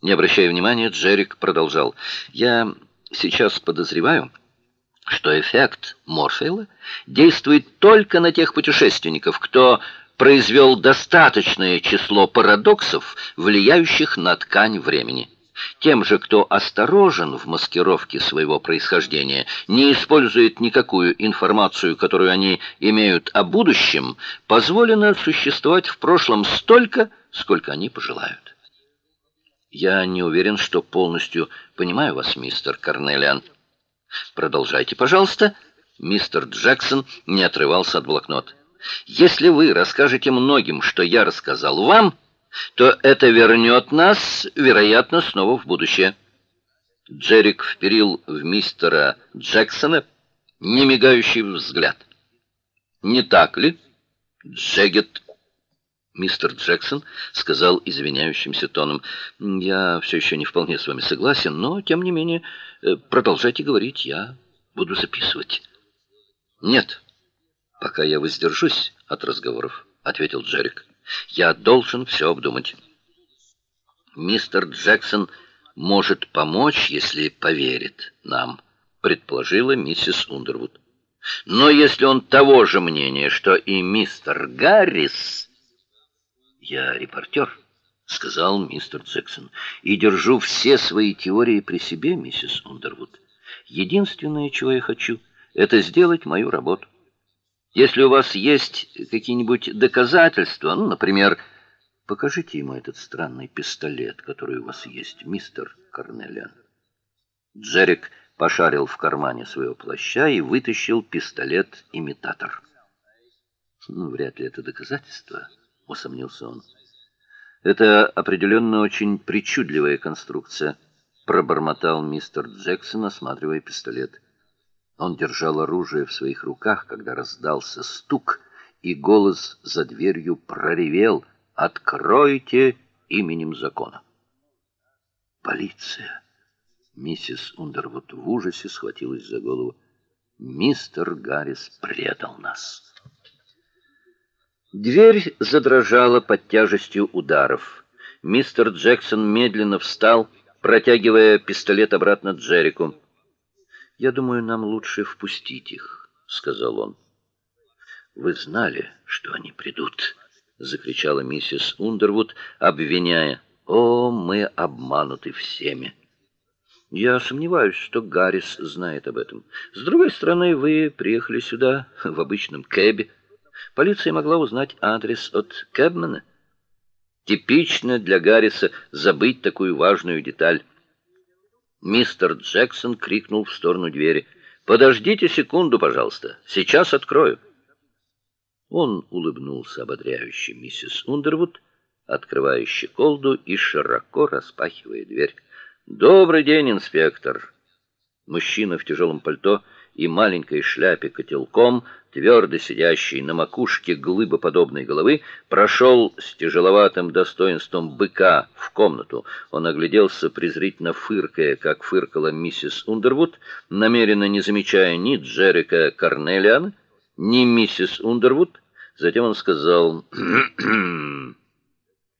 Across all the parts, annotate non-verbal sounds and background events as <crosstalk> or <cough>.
Не обращая внимания, Джерик продолжал: "Я сейчас подозреваю, что эффект Морфея действует только на тех путешественников, кто произвел достаточное число парадоксов, влияющих на ткань времени. Тем же, кто осторожен в маскировке своего происхождения, не использует никакую информацию, которую они имеют о будущем, позволено существовать в прошлом столько, сколько они пожелают. Я не уверен, что полностью понимаю вас, мистер Карнелиан. Продолжайте, пожалуйста. Мистер Джексон не отрывался от блокнота. Если вы расскажете многим, что я рассказал вам, то это вернет нас, вероятно, снова в будущее. Джерик вперил в мистера Джексона немигающий взгляд. Не так ли, Джегет? Мистер Джексон сказал извиняющимся тоном: "Я все еще не вполне с вами согласен, но тем не менее, э, продолжайте говорить, я буду записывать". "Нет. Пока я воздержусь от разговоров", ответил Джерик. "Я должен все обдумать". Мистер Джексон может помочь, если поверит нам, предположила миссис Ундервуд. Но если он того же мнения, что и мистер Гаррис, я репортер, сказал мистер Джексон, и держу все свои теории при себе, миссис Ундервуд. Единственное, чего я хочу, это сделать мою работу. Если у вас есть какие-нибудь доказательства, ну, например, покажите ему этот странный пистолет, который у вас есть, мистер Карнелиан. Джерик пошарил в кармане своего плаща и вытащил пистолет-имитатор. Ну, вряд ли это доказательство усомнился он. Это определенно очень причудливая конструкция, пробормотал мистер Джексон, осматривая пистолет. Он держал оружие в своих руках, когда раздался стук, и голос за дверью проревел: "Откройте именем закона!" Полиция. Миссис Ундервуд в ужасе схватилась за голову. Мистер Гаррис предал нас. Дверь задрожала под тяжестью ударов. Мистер Джексон медленно встал, протягивая пистолет обратно Джеррику. "Я думаю, нам лучше впустить их", сказал он. "Вы знали, что они придут", закричала миссис Ундервуд, обвиняя: "О, мы обмануты всеми". Я сомневаюсь, что Гаррис знает об этом. С другой стороны, вы приехали сюда в обычном кэбе. Полиция могла узнать адрес от Кэбмена. Типично для Гарриса забыть такую важную деталь. Мистер Джексон крикнул в сторону двери: "Подождите секунду, пожалуйста. Сейчас открою". Он улыбнулся ободряюще миссис Ундервуд, открывая щеколду и широко распахивая дверь. "Добрый день, инспектор". Мужчина в тяжелом пальто и маленькой шляпе котелком, твердо сидящий на макушке глыбоподобной головы, прошел с тяжеловатым достоинством быка в комнату. Он огляделся презрительно фыркая, как фыркала миссис Ундервуд, намеренно не замечая ни Джерика Карнелиана, ни миссис Ундервуд. Затем он сказал: <clears throat>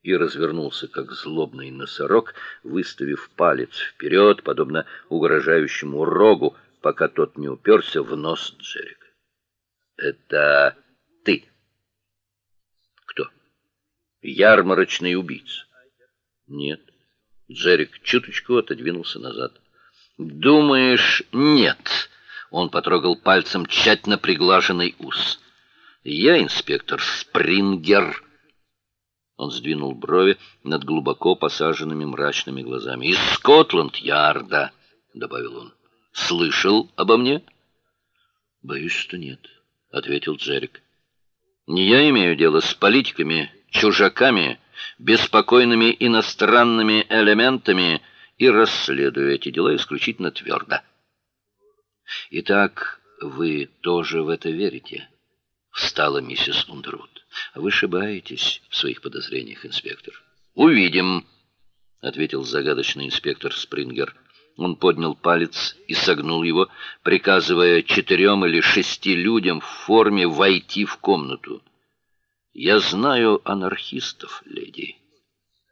и развернулся, как злобный носорог, выставив палец вперед, подобно угрожающему рогу, пока тот не уперся в нос Джерика. Это ты. Кто? Ярмарочный убийца. Нет. Джерик чуточку отодвинулся назад. Думаешь, нет? Он потрогал пальцем тщательно приглаженный ус. Я инспектор Спрингер. Он сдвинул брови над глубоко посаженными мрачными глазами. Из Скотланд-Ярда, добавил он. Слышал обо мне? Боюсь, что нет, ответил Джерик. Не я имею дело с политиками, чужаками, беспокойными иностранными элементами и расследую эти дела исключительно твердо. Итак, вы тоже в это верите? встала миссис Ундервуд. Вы ошибаетесь в своих подозрениях, инспектор. Увидим, ответил загадочный инспектор Спрингер. Он поднял палец и согнул его, приказывая четырем или шести людям в форме войти в комнату. Я знаю анархистов, леди.